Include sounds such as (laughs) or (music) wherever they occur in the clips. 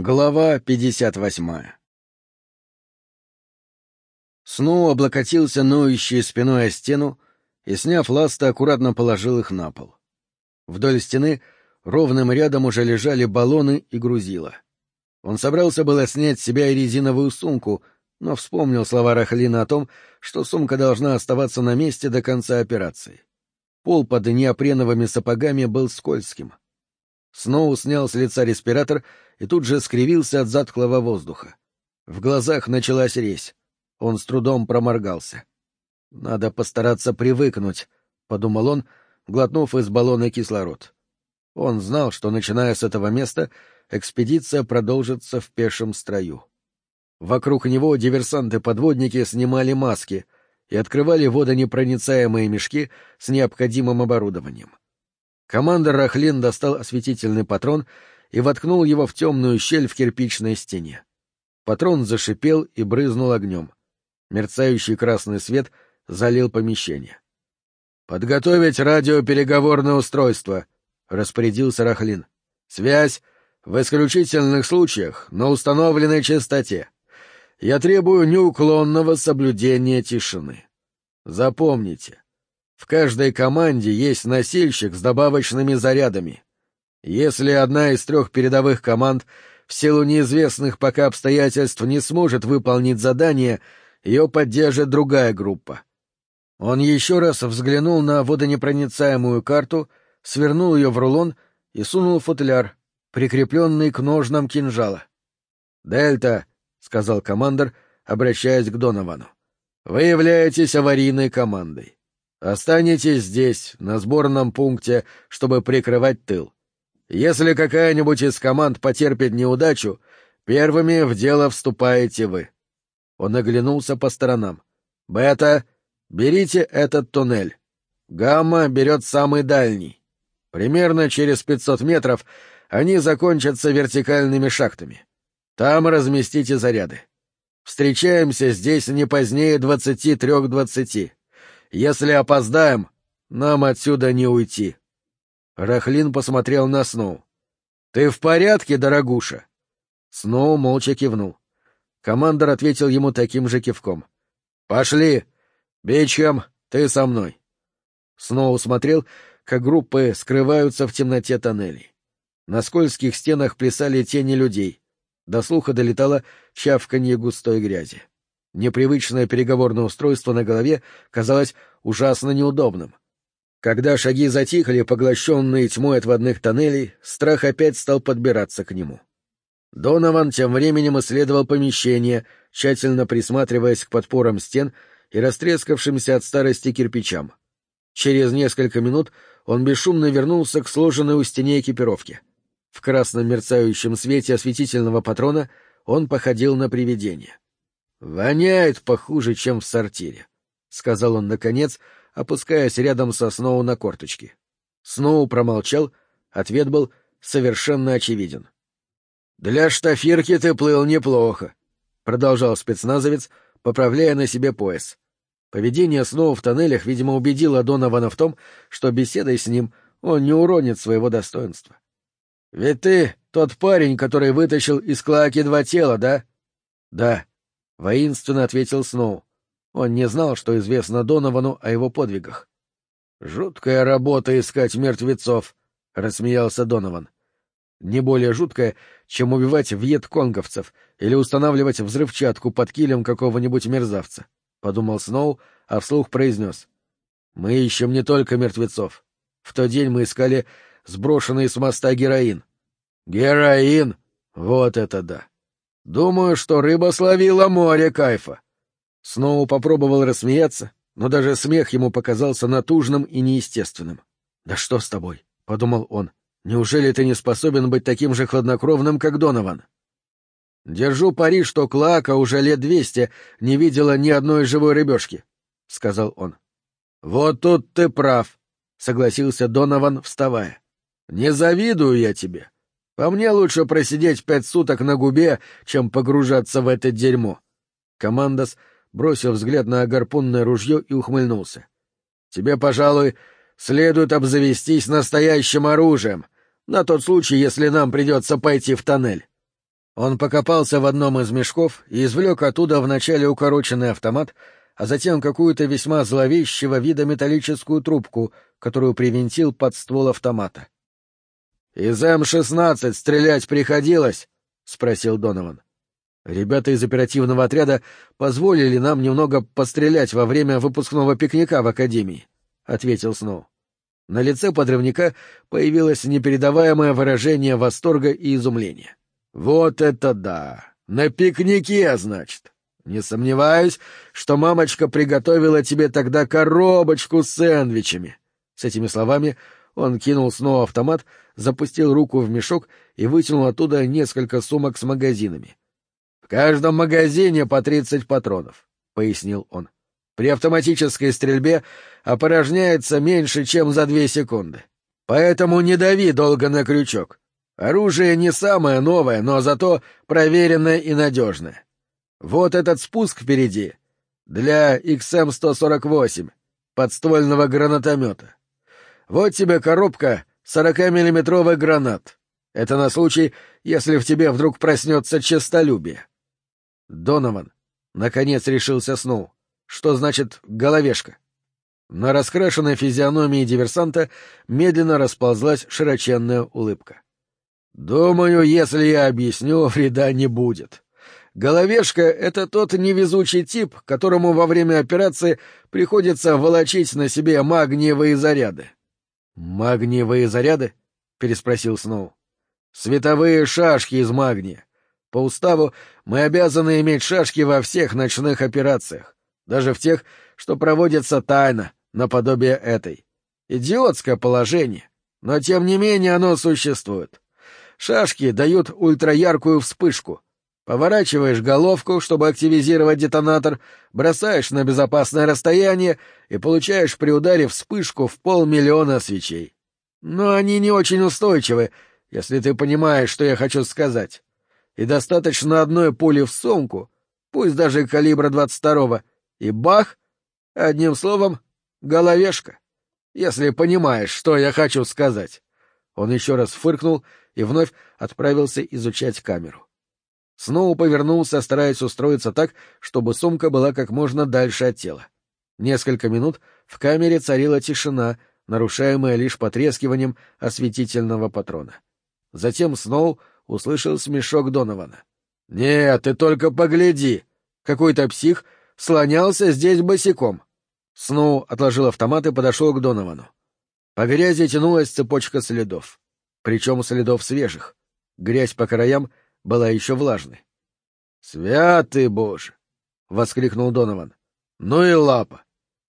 Глава 58 Сноу облокотился ноющей спиной о стену и, сняв ласты, аккуратно положил их на пол. Вдоль стены ровным рядом уже лежали баллоны и грузила. Он собрался было снять с себя и резиновую сумку, но вспомнил слова Рахлина о том, что сумка должна оставаться на месте до конца операции. Пол под неопреновыми сапогами был скользким. Сноу снял с лица респиратор и тут же скривился от затхлого воздуха. В глазах началась резь. Он с трудом проморгался. «Надо постараться привыкнуть», — подумал он, глотнув из баллона кислород. Он знал, что, начиная с этого места, экспедиция продолжится в пешем строю. Вокруг него диверсанты-подводники снимали маски и открывали водонепроницаемые мешки с необходимым оборудованием. Командор Рахлин достал осветительный патрон и воткнул его в темную щель в кирпичной стене. Патрон зашипел и брызнул огнем. Мерцающий красный свет залил помещение. «Подготовить радиопереговорное устройство», — распорядился Рахлин. «Связь в исключительных случаях на установленной частоте. Я требую неуклонного соблюдения тишины. Запомните, в каждой команде есть носильщик с добавочными зарядами. Если одна из трех передовых команд в силу неизвестных пока обстоятельств не сможет выполнить задание, ее поддержит другая группа. Он еще раз взглянул на водонепроницаемую карту, свернул ее в рулон и сунул футляр, прикрепленный к ножнам кинжала. «Дельта», — сказал командор, обращаясь к Доновану, — «вы являетесь аварийной командой. Останетесь здесь, на сборном пункте, чтобы прикрывать тыл. Если какая-нибудь из команд потерпит неудачу, первыми в дело вступаете вы. Он оглянулся по сторонам. Бета, берите этот туннель. Гамма берет самый дальний. Примерно через 500 метров они закончатся вертикальными шахтами. Там разместите заряды. Встречаемся здесь не позднее двадцати трех двадцати. Если опоздаем, нам отсюда не уйти. Рахлин посмотрел на Сноу. — Ты в порядке, дорогуша? Сноу молча кивнул. Командор ответил ему таким же кивком. — Пошли! Бичем, ты со мной. Сноу смотрел, как группы скрываются в темноте тоннелей. На скользких стенах плясали тени людей. До слуха долетало чавканье густой грязи. Непривычное переговорное устройство на голове казалось ужасно неудобным. Когда шаги затихли, поглощенные тьмой отводных тоннелей, страх опять стал подбираться к нему. Донован тем временем исследовал помещение, тщательно присматриваясь к подпорам стен и растрескавшимся от старости кирпичам. Через несколько минут он бесшумно вернулся к сложенной у стене экипировке. В красном мерцающем свете осветительного патрона он походил на привидение. «Воняет похуже, чем в сортире», — сказал он наконец, опускаясь рядом со Сноу на корточки. Сноу промолчал, ответ был совершенно очевиден. «Для штафирки ты плыл неплохо», — продолжал спецназовец, поправляя на себе пояс. Поведение Сноу в тоннелях, видимо, убедило Донована в том, что беседой с ним он не уронит своего достоинства. «Ведь ты тот парень, который вытащил из клаки два тела, да?» «Да», — воинственно ответил Сноу. Он не знал, что известно Доновану о его подвигах. «Жуткая работа искать мертвецов», — рассмеялся Донован. «Не более жуткая, чем убивать вьетконговцев или устанавливать взрывчатку под килем какого-нибудь мерзавца», — подумал Сноу, а вслух произнес. «Мы ищем не только мертвецов. В тот день мы искали сброшенный с моста героин». «Героин? Вот это да!» Думаю, что рыба словила море кайфа. Сноу попробовал рассмеяться, но даже смех ему показался натужным и неестественным. «Да что с тобой?» — подумал он. «Неужели ты не способен быть таким же хладнокровным, как Донован?» «Держу пари, что Клака уже лет двести не видела ни одной живой рыбешки», — сказал он. «Вот тут ты прав», — согласился Донован, вставая. «Не завидую я тебе. По мне лучше просидеть пять суток на губе, чем погружаться в это дерьмо. Командос бросил взгляд на гарпунное ружье и ухмыльнулся. — Тебе, пожалуй, следует обзавестись настоящим оружием, на тот случай, если нам придется пойти в тоннель. Он покопался в одном из мешков и извлек оттуда вначале укороченный автомат, а затем какую-то весьма зловещего вида металлическую трубку, которую привинтил под ствол автомата. «Из М-16 стрелять приходилось?» — спросил Донован. Ребята из оперативного отряда позволили нам немного пострелять во время выпускного пикника в Академии, — ответил Сноу. На лице подрывника появилось непередаваемое выражение восторга и изумления. «Вот это да! На пикнике, значит! Не сомневаюсь, что мамочка приготовила тебе тогда коробочку с сэндвичами!» С этими словами он кинул снова автомат, запустил руку в мешок и вытянул оттуда несколько сумок с магазинами. «В каждом магазине по тридцать патронов», — пояснил он. «При автоматической стрельбе опорожняется меньше, чем за две секунды. Поэтому не дави долго на крючок. Оружие не самое новое, но зато проверенное и надежное. Вот этот спуск впереди для XM-148, подствольного гранатомета. Вот тебе коробка 40-миллиметровых гранат. Это на случай, если в тебе вдруг проснется честолюбие. Донован, наконец решился Сноу. Что значит «головешка»? На раскрашенной физиономии диверсанта медленно расползлась широченная улыбка. Думаю, если я объясню, (laughs) вреда не будет. Головешка — это тот невезучий тип, которому во время операции приходится волочить на себе магниевые заряды. «Магниевые заряды?» — переспросил Сноу. «Световые шашки из магния. По уставу мы обязаны иметь шашки во всех ночных операциях, даже в тех, что проводятся тайно, наподобие этой. Идиотское положение, но тем не менее оно существует. Шашки дают ультраяркую вспышку. Поворачиваешь головку, чтобы активизировать детонатор, бросаешь на безопасное расстояние и получаешь при ударе вспышку в полмиллиона свечей. Но они не очень устойчивы, если ты понимаешь, что я хочу сказать. И достаточно одной пули в сумку, пусть даже калибра 22-го, и бах! Одним словом, головешка. Если понимаешь, что я хочу сказать. Он еще раз фыркнул и вновь отправился изучать камеру. Снова повернулся, стараясь устроиться так, чтобы сумка была как можно дальше от тела. Несколько минут в камере царила тишина, нарушаемая лишь потрескиванием осветительного патрона. Затем Сноу услышал смешок Донована. — Нет, ты только погляди! Какой-то псих слонялся здесь босиком. Сноу отложил автомат и подошел к Доновану. По грязи тянулась цепочка следов причем следов свежих. Грязь по краям была еще влажной. — Святый Боже! — воскликнул Донован. — Ну и лапа!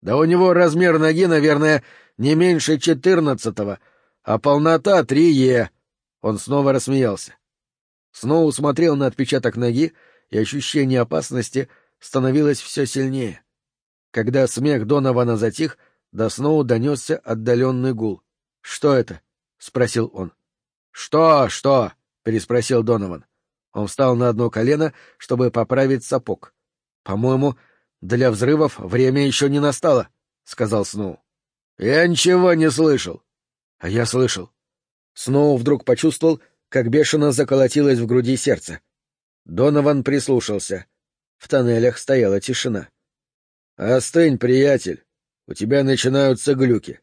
Да у него размер ноги, наверное, не меньше четырнадцатого, а полнота три Е. Он снова рассмеялся. Снова смотрел на отпечаток ноги, и ощущение опасности становилось все сильнее. Когда смех Донована затих, до Сноу донесся отдаленный гул. — Что это? — спросил он. «Что, что?» — переспросил Донован. Он встал на одно колено, чтобы поправить сапог. «По-моему, для взрывов время еще не настало», — сказал Сноу. «Я ничего не слышал». «А я слышал». Сноу вдруг почувствовал, как бешено заколотилось в груди сердце. Донован прислушался. В тоннелях стояла тишина. «Остынь, приятель. У тебя начинаются глюки».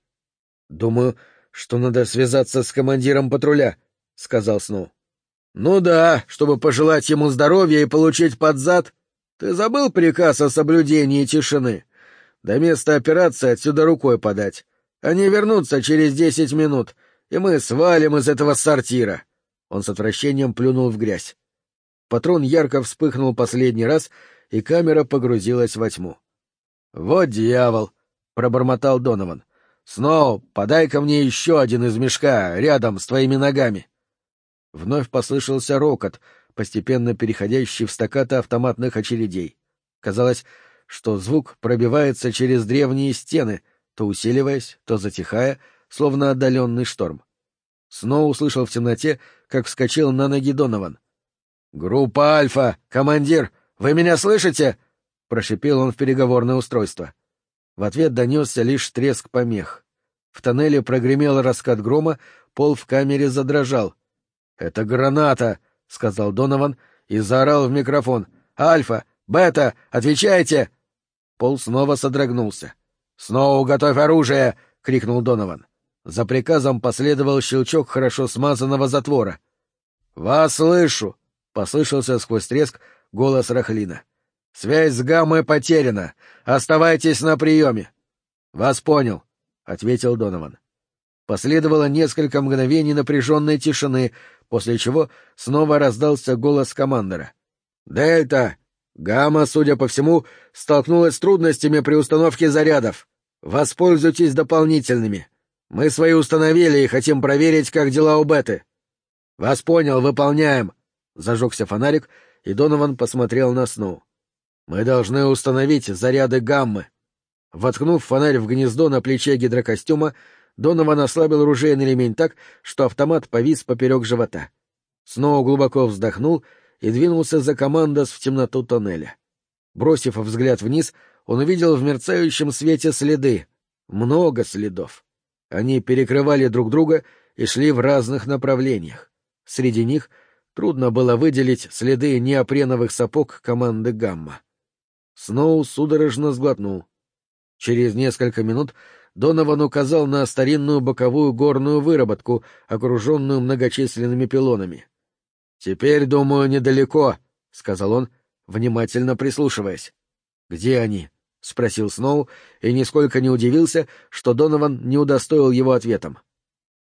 «Думаю, что надо связаться с командиром патруля, — сказал Сноу. — Ну да, чтобы пожелать ему здоровья и получить под зад. Ты забыл приказ о соблюдении тишины? До места операции отсюда рукой подать. Они вернутся через десять минут, и мы свалим из этого сортира. Он с отвращением плюнул в грязь. Патрон ярко вспыхнул последний раз, и камера погрузилась во тьму. — Вот дьявол! — пробормотал Донован. «Сноу, подай-ка мне еще один из мешка, рядом с твоими ногами». Вновь послышался рокот, постепенно переходящий в стакаты автоматных очередей. Казалось, что звук пробивается через древние стены, то усиливаясь, то затихая, словно отдаленный шторм. Сноу услышал в темноте, как вскочил на ноги Донован. «Группа Альфа! Командир! Вы меня слышите?» — прошипел он в переговорное устройство. В ответ донесся лишь треск помех. В тоннеле прогремел раскат грома, пол в камере задрожал. — Это граната! — сказал Донован и заорал в микрофон. «Альфа! Бета! Отвечайте!» Пол снова содрогнулся. «Снова готовь оружие!» — крикнул Донован. За приказом последовал щелчок хорошо смазанного затвора. «Вас слышу!» — послышался сквозь треск голос Рахлина. «Связь с гаммой потеряна! Оставайтесь на приеме!» «Вас понял!» — ответил Донован. Последовало несколько мгновений напряженной тишины, после чего снова раздался голос командора. «Дельта! Гамма, судя по всему, столкнулась с трудностями при установке зарядов. Воспользуйтесь дополнительными. Мы свои установили и хотим проверить, как дела у Беты. Вас понял, выполняем. Зажегся фонарик, и Донован посмотрел на Сноу. Мы должны установить заряды гаммы. Воткнув фонарь в гнездо на плече гидрокостюма, Донован ослабил ружейный ремень так, что автомат повис поперек живота. Сноу глубоко вздохнул и двинулся за командос в темноту тоннеля. Бросив взгляд вниз, он увидел в мерцающем свете следы. Много следов. Они перекрывали друг друга и шли в разных направлениях. Среди них трудно было выделить следы неопреновых сапог команды «Гамма». Сноу судорожно сглотнул. Через несколько минут Донован указал на старинную боковую горную выработку, окруженную многочисленными пилонами. — Теперь, думаю, недалеко, — сказал он, внимательно прислушиваясь. — Где они? — спросил Сноу и нисколько не удивился, что Донован не удостоил его ответом.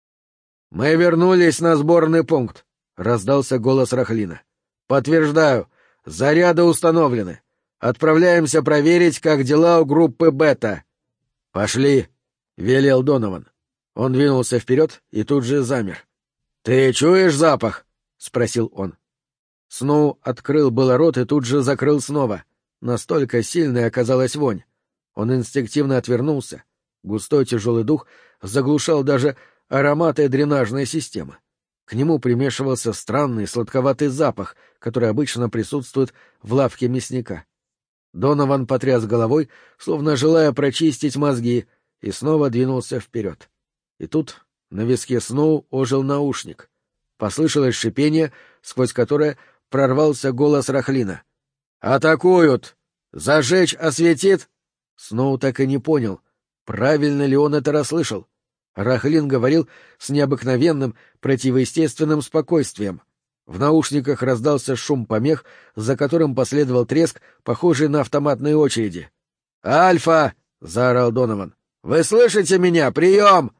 — Мы вернулись на сборный пункт, — раздался голос Рахлина. — Подтверждаю, заряды установлены. Отправляемся проверить, как дела у группы Бета. — Пошли, — велел Донован. Он двинулся вперед и тут же замер. — Ты чуешь запах? — спросил он. Сноу открыл было рот и тут же закрыл снова — Настолько сильной оказалась вонь. Он инстинктивно отвернулся. Густой тяжелый дух заглушал даже ароматы дренажной системы. К нему примешивался странный сладковатый запах, который обычно присутствует в лавке мясника. Донован потряс головой, словно желая прочистить мозги, и снова двинулся вперед. И тут на виске Сноу ожил наушник. Послышалось шипение, сквозь которое прорвался голос Рахлина. «Атакуют! Зажечь осветит!» Сноу так и не понял, правильно ли он это расслышал. Рахлин говорил с необыкновенным, противоестественным спокойствием. В наушниках раздался шум помех, за которым последовал треск, похожий на автоматные очереди. «Альфа!» — заорал Донован. «Вы слышите меня? Прием!»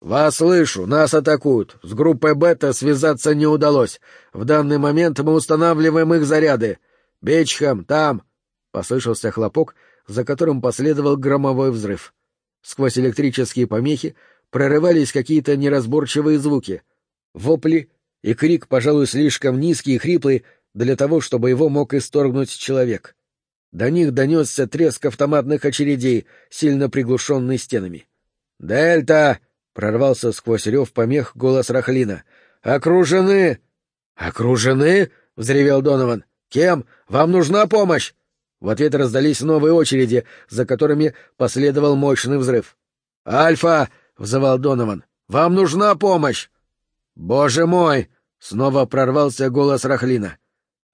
«Вас слышу, нас атакуют. С группой Бета связаться не удалось. В данный момент мы устанавливаем их заряды. «Бичхам, там!» — послышался хлопок, за которым последовал громовой взрыв. Сквозь электрические помехи прорывались какие-то неразборчивые звуки. Вопли и крик, пожалуй, слишком низкий и хриплый для того, чтобы его мог исторгнуть человек. До них донесся треск автоматных очередей, сильно приглушенный стенами. «Дельта!» — прорвался сквозь рев помех голос Рахлина. «Окружены!» «Окружены?» — взревел Донован. «Кем? Вам нужна помощь!» В ответ раздались новые очереди, за которыми последовал мощный взрыв. «Альфа!» — взывал Донован. «Вам нужна помощь!» «Боже мой!» — снова прорвался голос Рахлина.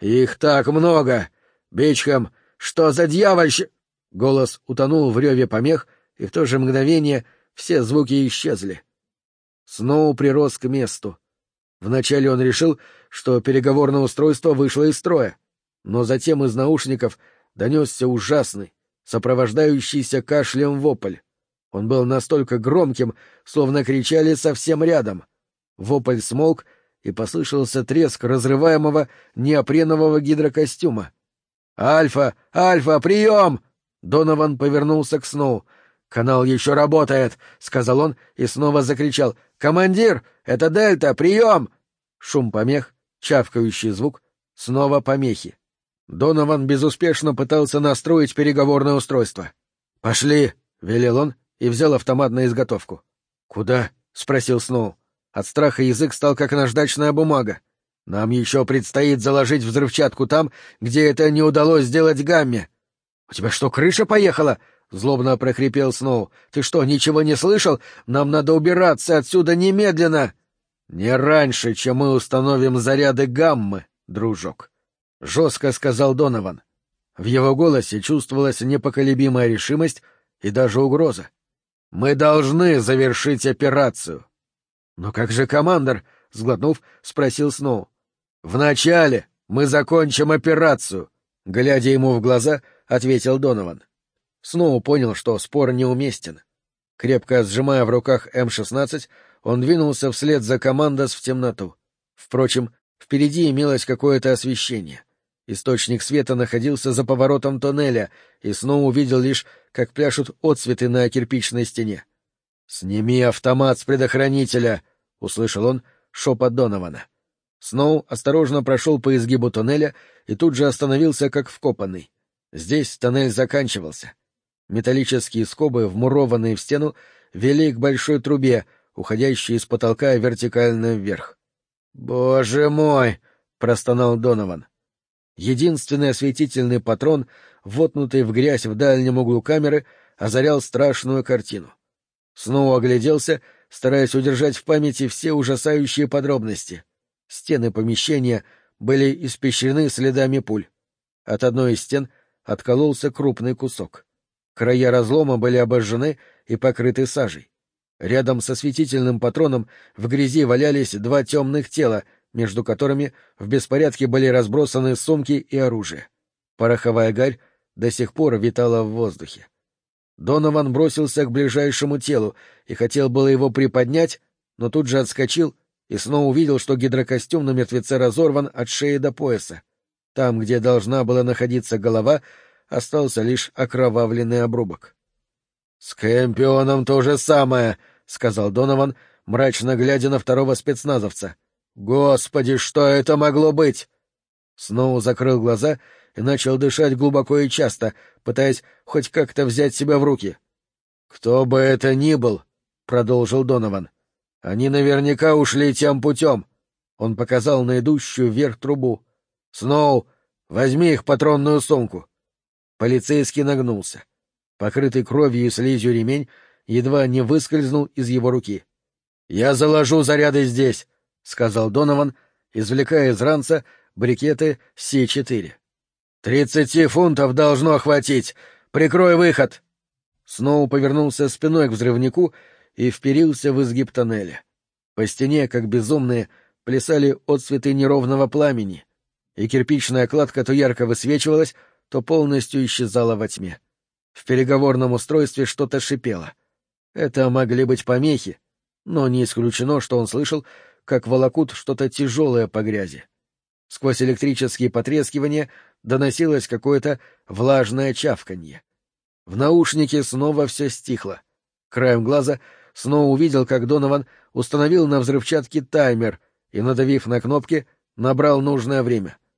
«Их так много! Бичхам, что за дьявольщ...» Голос утонул в реве помех, и в то же мгновение все звуки исчезли. Сноу прирос к месту. Вначале он решил, что переговорное устройство вышло из строя но затем из наушников донесся ужасный, сопровождающийся кашлем вопль. Он был настолько громким, словно кричали совсем рядом. Вопль смолк, и послышался треск разрываемого неопренового гидрокостюма. «Альфа! Альфа! Прием!» Донован повернулся к Сноу. «Канал еще работает!» — сказал он и снова закричал. «Командир! Это Дельта! Прием!» Шум помех, чавкающий звук, снова помехи. Донован безуспешно пытался настроить переговорное устройство. «Пошли!» — велел он и взял автомат на изготовку. «Куда?» — спросил Сноу. От страха язык стал как наждачная бумага. «Нам еще предстоит заложить взрывчатку там, где это не удалось сделать Гамме». «У тебя что, крыша поехала?» — злобно прохрипел Сноу. «Ты что, ничего не слышал? Нам надо убираться отсюда немедленно!» — Не раньше, чем мы установим заряды гаммы, дружок, — жестко сказал Донован. В его голосе чувствовалась непоколебимая решимость и даже угроза. — Мы должны завершить операцию. — Но как же командор? — сглотнув, спросил Сноу. — Вначале мы закончим операцию, — глядя ему в глаза, ответил Донован. Сноу понял, что спор неуместен. Крепко сжимая в руках М-16, он двинулся вслед за командос в темноту. Впрочем, впереди имелось какое-то освещение. Источник света находился за поворотом тоннеля, и Сноу увидел лишь, как пляшут отцветы на кирпичной стене. «Сними автомат с предохранителя!» — услышал он шепот Донована. Сноу осторожно прошел по изгибу тоннеля и тут же остановился как вкопанный. Здесь тоннель заканчивался. Металлические скобы, вмурованные в стену, вели к большой трубе, уходящей из потолка вертикально вверх. «Боже мой!» — простонал Донован. Единственный осветительный патрон, вотнутый в грязь в дальнем углу камеры, озарял страшную картину. Снова огляделся, стараясь удержать в памяти все ужасающие подробности. Стены помещения были испещрены следами пуль. От одной из стен откололся крупный кусок. Края разлома были обожжены и покрыты сажей. Рядом со светительным патроном в грязи валялись два темных тела, между которыми в беспорядке были разбросаны сумки и оружие. Пороховая гарь до сих пор витала в воздухе. Донован бросился к ближайшему телу и хотел было его приподнять, но тут же отскочил и снова увидел, что гидрокостюм на мертвеце разорван от шеи до пояса. Там, где должна была находиться голова, остался лишь окровавленный обрубок. — С Кэмпионом то же самое, — сказал Донован, мрачно глядя на второго спецназовца. — Господи, что это могло быть? Сноу закрыл глаза и начал дышать глубоко и часто, пытаясь хоть как-то взять себя в руки. — Кто бы это ни был, — продолжил Донован, — они наверняка ушли тем путем. Он показал на идущую вверх трубу. — Сноу, возьми их патронную сумку. Полицейский нагнулся. Покрытый кровью и слизью ремень едва не выскользнул из его руки. — Я заложу заряды здесь, — сказал Донован, извлекая из ранца брикеты С-4. — Тридцати фунтов должно хватить! Прикрой выход! Сноу повернулся спиной к взрывнику вперился в изгиб тоннеля. По стене, как безумные, плясали отцветы неровного пламени, и кирпичная кладка то ярко высвечивалась, то полностью исчезала во тьме. В переговорном устройстве что-то шипело. Это могли быть помехи, но не исключено, что он слышал, как волокут что-то тяжелое по грязи. Сквозь электрические потрескивания доносилось какое-то влажное чавканье. В наушнике снова все стихло. Краем глаза снова увидел, как Донован установил на взрывчатке таймер и, надавив на кнопки, набрал нужное время —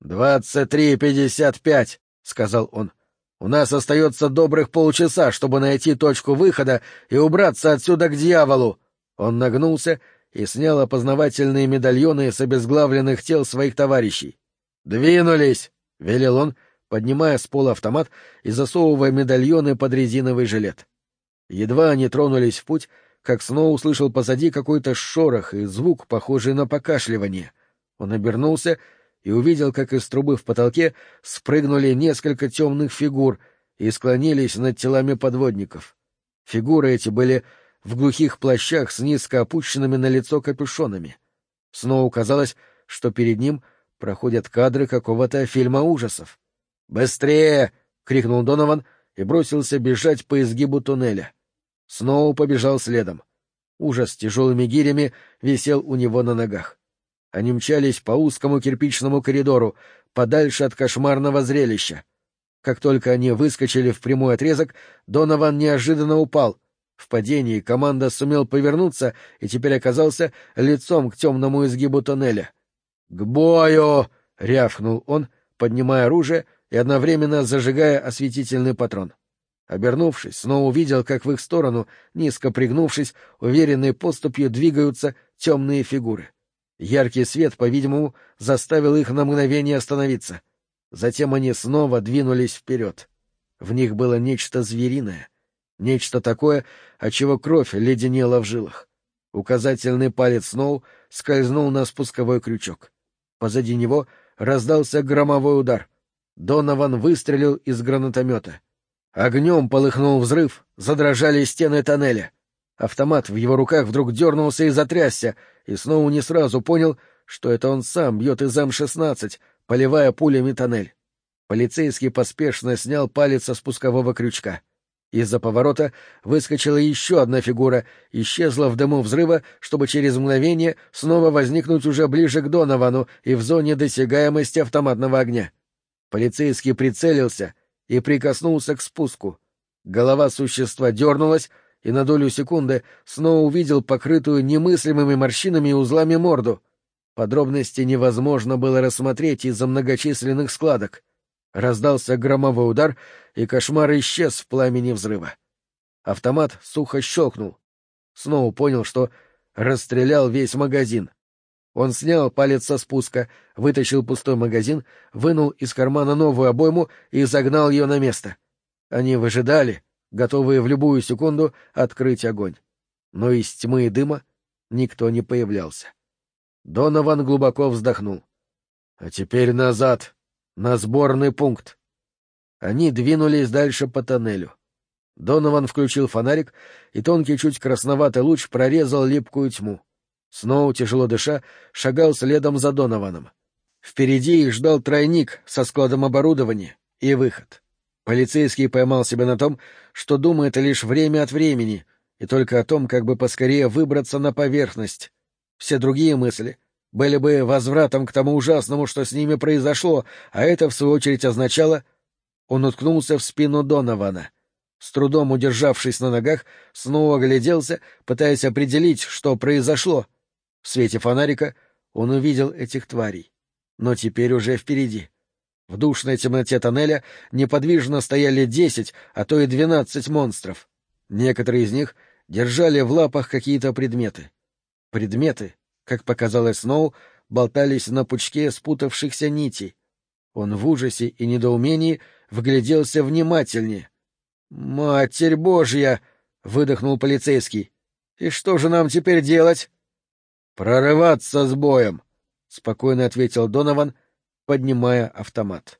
«Двадцать три пятьдесят пять», — сказал он. «У нас остается добрых полчаса, чтобы найти точку выхода и убраться отсюда к дьяволу». Он нагнулся и снял опознавательные медальоны с обезглавленных тел своих товарищей. «Двинулись!» — велел он, поднимая с пола автомат и засовывая медальоны под резиновый жилет. Едва они тронулись в путь, как снова услышал позади какой-то шорох и звук, похожий на покашливание. Он обернулся и увидел, как из трубы в потолке спрыгнули несколько темных фигур и склонились над телами подводников. Фигуры эти были в глухих плащах с низко опущенными на лицо капюшонами. Снова казалось, что перед ним проходят кадры какого-то фильма ужасов. «Быстрее!» — крикнул Донован и бросился бежать по изгибу туннеля. Снова побежал следом. Ужас с тяжелыми гирями висел у него на ногах. Они мчались по узкому кирпичному коридору, подальше от кошмарного зрелища. Как только они выскочили в прямой отрезок, Донован неожиданно упал. В падении команда сумел повернуться и теперь оказался лицом к темному изгибу тоннеля. «К бою!» — рявкнул он, поднимая оружие и одновременно зажигая осветительный патрон. Обернувшись, снова увидел, как в их сторону, низко пригнувшись, уверенной поступью двигаются темные фигуры. Яркий свет, по-видимому, заставил их на мгновение остановиться. Затем они снова двинулись вперед. В них было нечто звериное, нечто такое, от чего кровь леденела в жилах. Указательный палец Сноу скользнул на спусковой крючок. Позади него раздался громовой удар. Донован выстрелил из гранатомета. Огнем полыхнул взрыв, задрожали стены тоннеля. Автомат в его руках вдруг дернулся и затрясся, и Сноу не сразу понял, что это он сам бьет из М-16, поливая пулями тоннель. Полицейский поспешно снял палец со спускового крючка. Из-за поворота выскочила еще одна фигура, исчезла в дыму взрыва, чтобы через мгновение снова возникнуть уже ближе к Доновану и в зоне досягаемости автоматного огня. Полицейский прицелился и прикоснулся к спуску. Голова существа дернулась, и на долю секунды снова увидел покрытую немыслимыми морщинами и узлами морду. Подробности невозможно было рассмотреть из-за многочисленных складок. Раздался громовой удар, и кошмар исчез в пламени взрыва. Автомат сухо щелкнул. Снова понял, что расстрелял весь магазин. Он снял палец со спуска, вытащил пустой магазин, вынул из кармана новую обойму и загнал ее на место. Они выжидали, готовые в любую секунду открыть огонь. Но из тьмы и дыма никто не появлялся. Донован глубоко вздохнул. — А теперь назад, на сборный пункт. Они двинулись дальше по тоннелю. Донован включил фонарик, и тонкий, чуть красноватый луч прорезал липкую тьму. Сноу, тяжело дыша, шагал следом за Донованом. Впереди их ждал тройник со складом оборудования и выход. Полицейский поймал себя на том, что думает лишь время от времени, и только о том, как бы поскорее выбраться на поверхность. Все другие мысли были бы возвратом к тому ужасному, что с ними произошло, а это, в свою очередь, означало... Он уткнулся в спину Донована. С трудом удержавшись на ногах, снова огляделся, пытаясь определить, что произошло. В свете фонарика он увидел этих тварей. Но теперь уже впереди. В душной темноте тоннеля неподвижно стояли десять, а то и двенадцать монстров. Некоторые из них держали в лапах какие-то предметы. Предметы, как показалось Сноу, болтались на пучке спутавшихся нитей. Он в ужасе и недоумении вгляделся внимательнее. «Матерь Божья!» — выдохнул полицейский. «И что же нам теперь делать?» «Прорываться с боем!» — спокойно ответил Донован, поднимая автомат.